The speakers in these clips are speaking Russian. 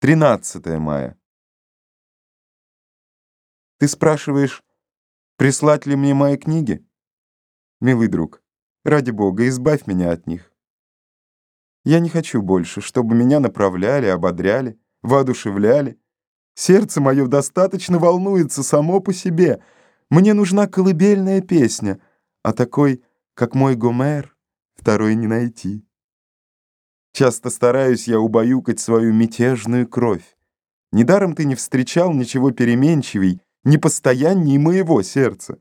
13 мая. Ты спрашиваешь, прислать ли мне мои книги? Милый друг, ради бога, избавь меня от них. Я не хочу больше, чтобы меня направляли, ободряли, воодушевляли. Сердце мое достаточно волнуется само по себе. Мне нужна колыбельная песня, а такой, как мой Гомер, второй не найти. Часто стараюсь я убаюкать свою мятежную кровь. Недаром ты не встречал ничего переменчивей, непостоянней моего сердца.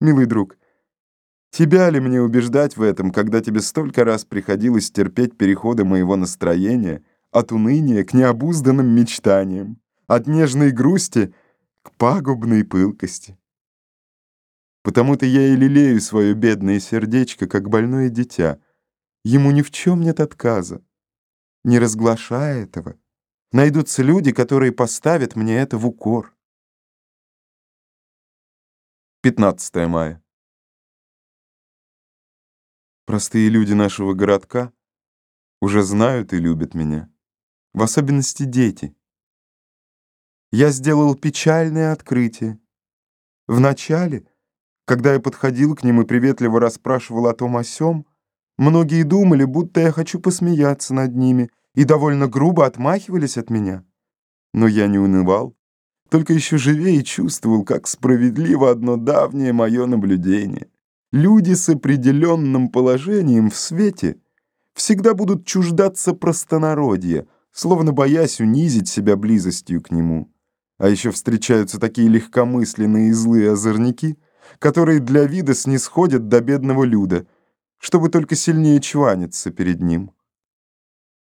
Милый друг, тебя ли мне убеждать в этом, когда тебе столько раз приходилось терпеть переходы моего настроения от уныния к необузданным мечтаниям, от нежной грусти к пагубной пылкости? Потому-то я и лелею свое бедное сердечко, как больное дитя — Ему ни в чем нет отказа. Не разглашая этого, найдутся люди, которые поставят мне это в укор. 15 мая. Простые люди нашего городка уже знают и любят меня, в особенности дети. Я сделал печальное открытие. Вначале, когда я подходил к ним и приветливо расспрашивал о том о сём, Многие думали, будто я хочу посмеяться над ними, и довольно грубо отмахивались от меня. Но я не унывал, только еще живее чувствовал, как справедливо одно давнее мое наблюдение. Люди с определенным положением в свете всегда будут чуждаться простонародья, словно боясь унизить себя близостью к нему. А еще встречаются такие легкомысленные и злые озорники, которые для вида снисходят до бедного люда — чтобы только сильнее чваниться перед ним.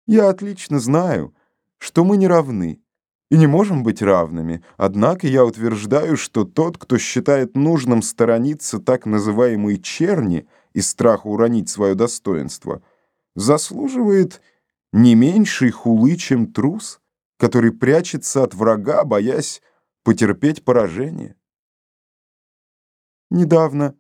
Я отлично знаю, что мы не равны и не можем быть равными, однако я утверждаю, что тот, кто считает нужным сторониться так называемой черни из страха уронить свое достоинство, заслуживает не меньшей хулы, чем трус, который прячется от врага, боясь потерпеть поражение. Недавно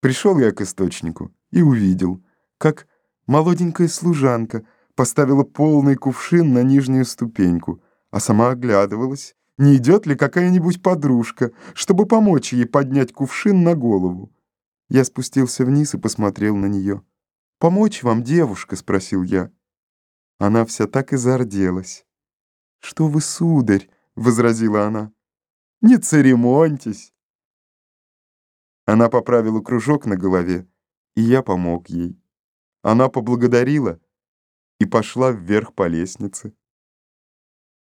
пришел я к источнику и увидел, как молоденькая служанка поставила полный кувшин на нижнюю ступеньку, а сама оглядывалась, не идет ли какая-нибудь подружка, чтобы помочь ей поднять кувшин на голову. Я спустился вниз и посмотрел на нее. «Помочь вам, девушка?» — спросил я. Она вся так и зарделась. «Что вы, сударь?» — возразила она. «Не церемоньтесь!» Она поправила кружок на голове, и я помог ей. Она поблагодарила и пошла вверх по лестнице.